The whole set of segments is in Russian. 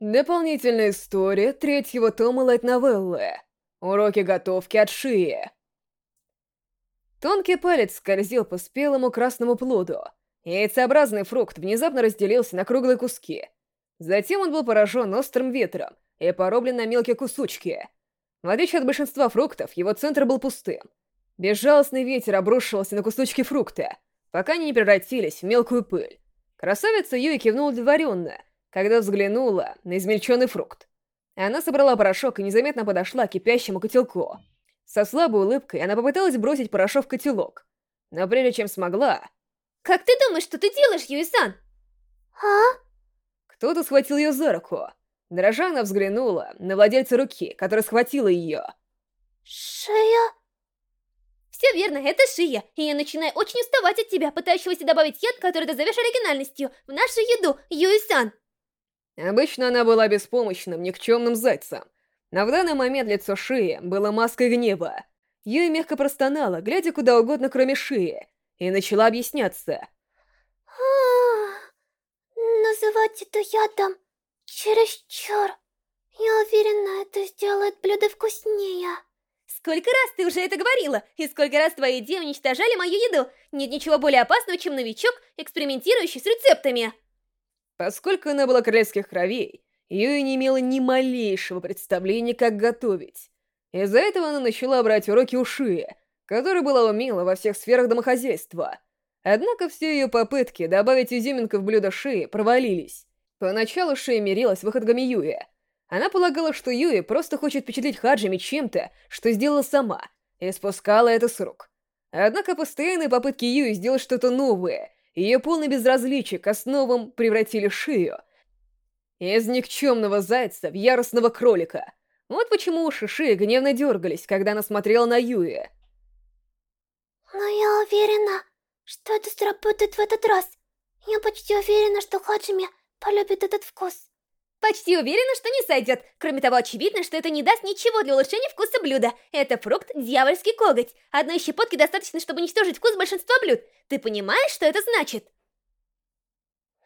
Дополнительная история третьего тома лайт-новеллы. Уроки готовки от Шии. Тонкий палец скользил по спелому красному плоду. Яйцеобразный фрукт внезапно разделился на круглые куски. Затем он был поражен острым ветром и порублен на мелкие кусочки. В отличие от большинства фруктов, его центр был пустым. Безжалостный ветер обрушивался на кусочки фрукта, пока они не превратились в мелкую пыль. Красавица Юи кивнула удовлетворенно, когда взглянула на измельченный фрукт. Она собрала порошок и незаметно подошла к кипящему котелку. Со слабой улыбкой она попыталась бросить порошок в котелок. Но прежде чем смогла... «Как ты думаешь, что ты делаешь, Юи-сан?» «А?» Кто-то схватил ее за руку. Дрожа она взглянула на владельца руки, который схватила ее. «Шея?» Все верно, это Шия, и я начинаю очень уставать от тебя, пытающегося добавить яд, который ты зовешь оригинальностью, в нашу еду, Юи-сан. Обычно она была беспомощным, никчемным зайцем. Но в данный момент лицо Шии было маской гнева. Юй мягко простонала, глядя куда угодно, кроме Шии, и начала объясняться. Называть это ядом чересчур. Я уверена, это сделает блюдо вкуснее. Сколько раз ты уже это говорила, и сколько раз твои идеи уничтожали мою еду. Нет ничего более опасного, чем новичок, экспериментирующий с рецептами. Поскольку она была королевских кровей, Юи не имела ни малейшего представления, как готовить. Из-за этого она начала брать уроки у Шии, которая была умела во всех сферах домохозяйства. Однако все ее попытки добавить изюминку в блюдо Шии провалились. Поначалу Шия мирилась с выходками Юи. Она полагала, что Юи просто хочет впечатлить Хаджими чем-то, что сделала сама, и спускала это с рук. Однако постоянные попытки Юи сделать что-то новое ее полное безразличие к основам превратили Шию из никчемного зайца в яростного кролика. Вот почему уши Шии гневно дергались, когда она смотрела на Юи. Но я уверена, что это сработает в этот раз. Я почти уверена, что Хаджими полюбит этот вкус. Почти уверена, что не сойдет. Кроме того, очевидно, что это не даст ничего для улучшения вкуса блюда. Это фрукт дьявольский коготь. Одной щепотки достаточно, чтобы уничтожить вкус большинства блюд. Ты понимаешь, что это значит?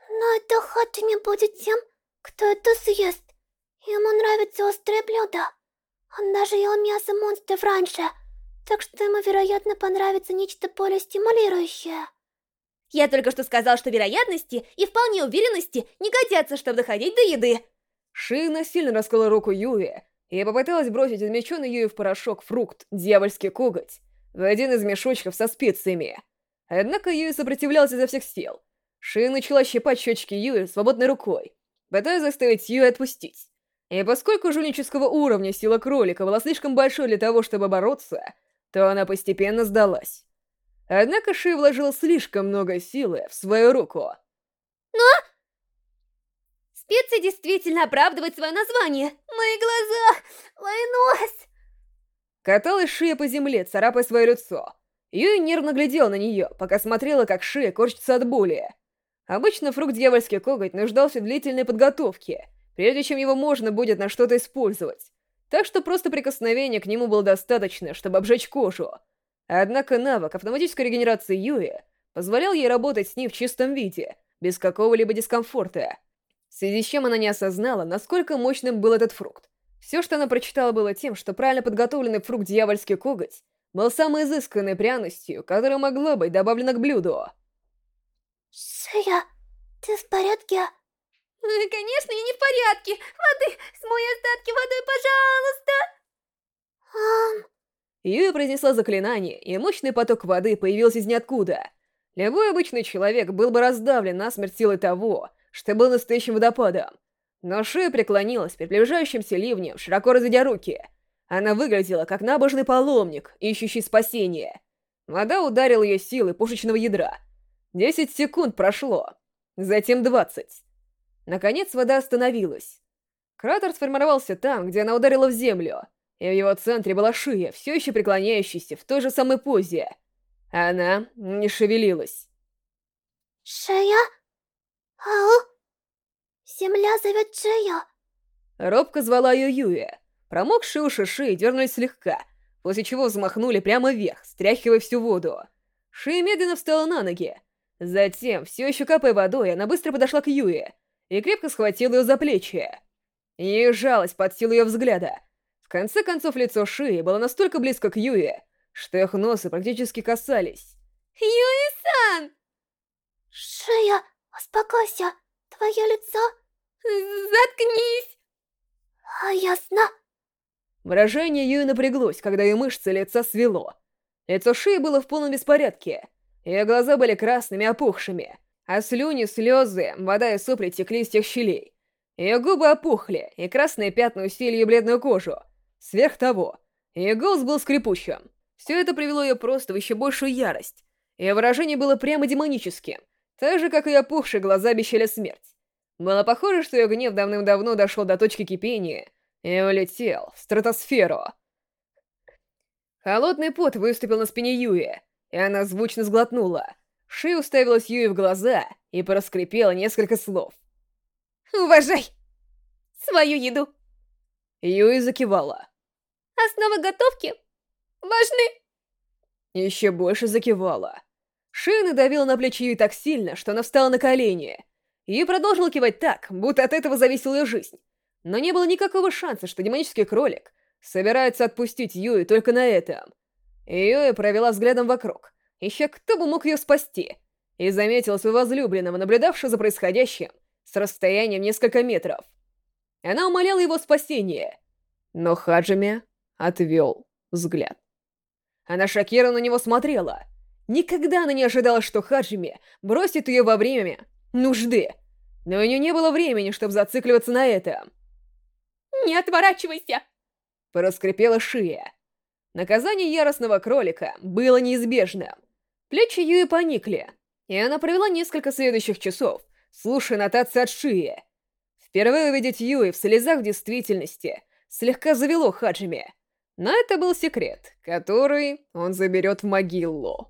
Но это Хатами будет тем, кто это съест. Ему нравится острое блюдо. Он даже ел мясо монстров раньше, так что ему, вероятно, понравится нечто более стимулирующее. Я только что сказал, что вероятности и вполне уверенности не годятся, чтобы доходить до еды. Шина сильно раскрыла руку Юи и попыталась бросить измельченный Юи в порошок фрукт, дьявольский коготь, в один из мешочков со специями. Однако Юи сопротивлялся изо всех сил. Ши начала щипать щечки Юи свободной рукой, пытаясь заставить Юи отпустить. И поскольку жульнического уровня сила кролика была слишком большой для того, чтобы бороться, то она постепенно сдалась. Однако Ши вложил слишком много силы в свою руку. Но... Специя действительно оправдывает свое название. Мои глаза, мой нос. Каталась Шия по земле, царапая свое лицо. Юй нервно глядел на нее, пока смотрела, как Шия корчится от боли. Обычно фрукт дьявольский коготь нуждался в длительной подготовке, прежде чем его можно будет на что-то использовать. Так что просто прикосновение к нему было достаточно, чтобы обжечь кожу. Однако навык автоматической регенерации Юи позволял ей работать с ним в чистом виде, без какого-либо дискомфорта. В связи с чем она не осознала, насколько мощным был этот фрукт. Все, что она прочитала, было тем, что правильно подготовленный фрукт дьявольский коготь был самой изысканной пряностью, которая могла быть добавлена к блюду. Шия, ты в порядке? Ну и конечно, я не в порядке. Воды, смой остатки водой, пожалуйста. Юя произнесла заклинание, и мощный поток воды появился из ниоткуда. Любой обычный человек был бы раздавлен насмерть силой того, что был настоящим водопадом. Но Шия преклонилась перед приближающимся ливнем, широко разведя руки — она выглядела как набожный паломник, ищущий спасение. Вода ударила ее силой пушечного ядра. Десять секунд прошло, затем двадцать. Наконец вода остановилась. Кратер сформировался там, где она ударила в землю, и в его центре была шия, все еще преклоняющаяся в той же самой позе. Она не шевелилась. «Шея? Ау? Земля зовет Шея!» Робко звала ее Юя. Промокшие уши Ши дернулись слегка, после чего взмахнули прямо вверх, стряхивая всю воду. Ши медленно встала на ноги. Затем, все еще капая водой, она быстро подошла к Юе и крепко схватила ее за плечи. Ей жалость под силу ее взгляда. Конце концов, лицо Шии было настолько близко к Юе, что их носы практически касались. Юи-сан! Шия, успокойся. Твое лицо... Заткнись! А ясно. Выражение Юи напряглось, когда ее мышцы лица свело. Лицо Шии было в полном беспорядке. Ее глаза были красными, опухшими, а слюни, слезы, вода и сопли текли из тех щелей. Ее губы опухли, и красные пятна усилили бледную кожу. Сверх того, ее голос был скрипучим. Все это привело ее просто в еще большую ярость. Ее выражение было прямо демоническим, так же, как и опухшие глаза обещали смерть. Было похоже, что ее гнев давным-давно дошел до точки кипения и улетел в стратосферу. Холодный пот выступил на спине Юи, и она звучно сглотнула. Ши уставилась Юи в глаза и проскрипела несколько слов. Уважай свою еду. Юи закивала. Основы готовки важны. Еще больше закивала. Ши надавила на плечи Юи так сильно, что она встала на колени. И продолжила кивать так, будто от этого зависела ее жизнь. Но не было никакого шанса, что демонический кролик собирается отпустить Юи только на этом. Юи провела взглядом вокруг, ища кто бы мог ее спасти, и заметила своего возлюбленного, наблюдавшего за происходящим с расстоянием несколько метров. Она умоляла его спасения, но Хаджими отвел взгляд. Она шокированно на него смотрела. Никогда она не ожидала, что Хаджими бросит ее во время нужды, но у нее не было времени, чтобы зацикливаться на этом. «Не отворачивайся!» — проскрипела Шия. Наказание яростного кролика было неизбежным. Плечи Юи поникли, и она провела несколько следующих часов, слушая нотации от Шии. Впервые увидеть Юи в слезах в действительности слегка завело Хаджими. Но это был секрет, который он заберет в могилу.